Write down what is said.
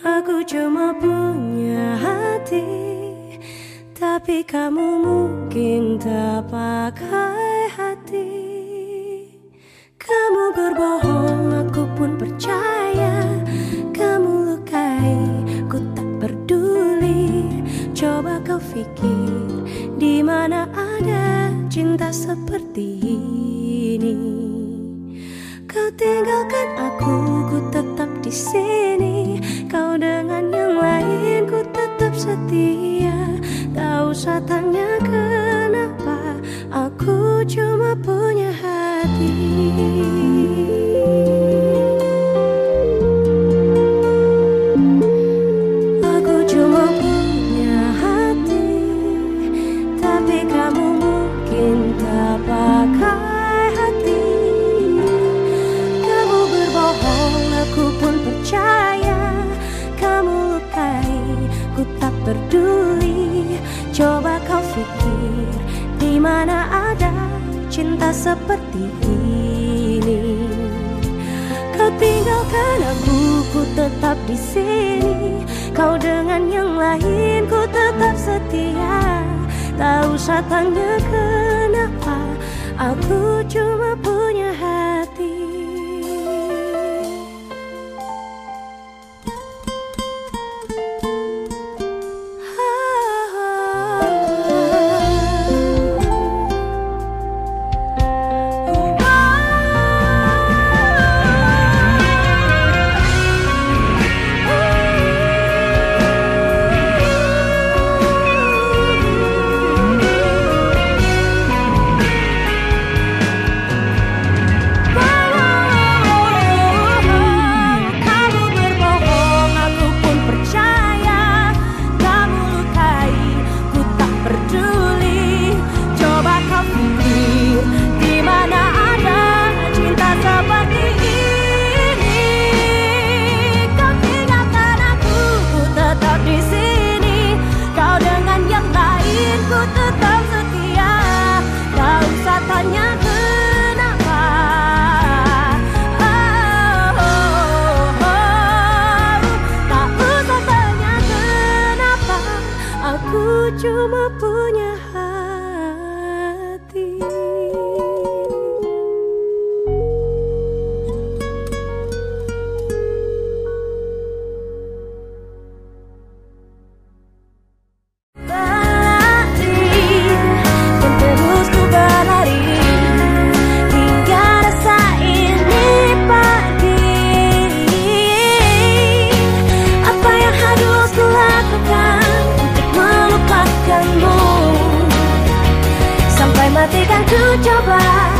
Aku cuma punya hati Tapi kamu mungkin tak pakai hati. Kamu berbohong, aku pun percaya. Kamu lukai, ku tak peduli. Coba kau pikir di mana ada cinta seperti ini? Kau tinggalkan aku, ku sini. Kau dengan yang lain ku tetap setia. Tak usah kenapa Aku cuma punya hati ku tak peduli. Coba kau pikir, di mana ada cinta seperti ini? Kau tinggalkan aku, ku tetap di sini. Kau dengan yang lain, ku tetap setia. Tak usah tanya kenapa Aku cuma 두져봐.